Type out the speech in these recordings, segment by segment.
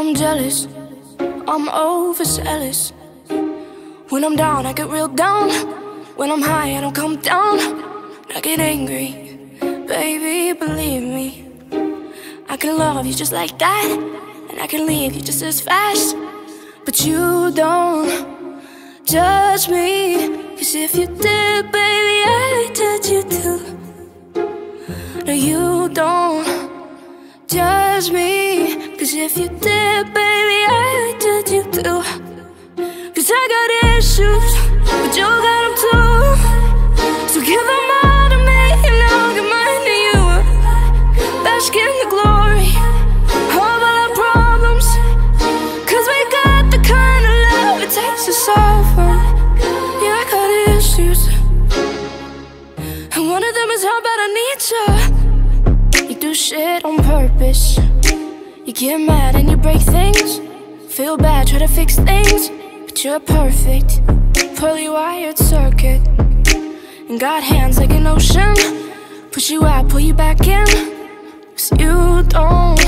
I'm jealous, I'm overzealous. When I'm down, I get real down. When I'm high, I don't come down. I get angry, baby, believe me. I can love you just like that, and I can leave you just as fast. But you don't judge me, cause if you did, baby, I'd judge you too. No, you don't judge me, cause if you did, shit on purpose. You get mad and you break things. Feel bad, try to fix things. You're perfect. Poorly wired circuit. And got hands like an ocean. Push you out, pull you back in. Cause you don't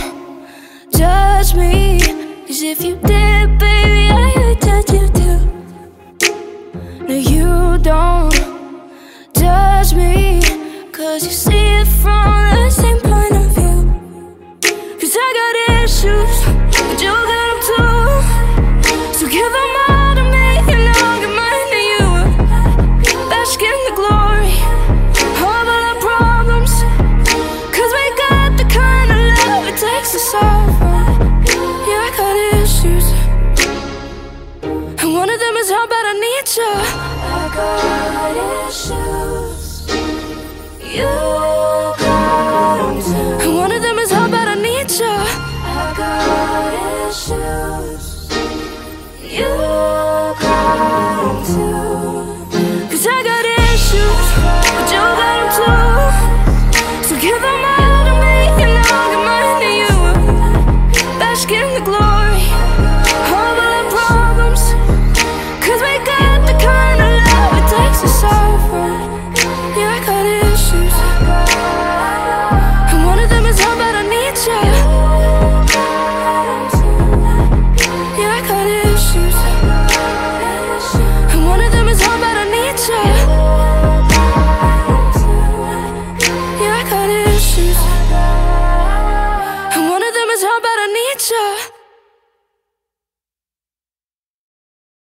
judge me. Cause if you did, baby, I would judge you too. No, you don't judge me. Cause you the glory Of our we got the kind of love It takes us over Yeah, I got issues. And one of them is how bad I need you I got issues. You got them too. And one of them is how bad I need you I got issues. You Sure.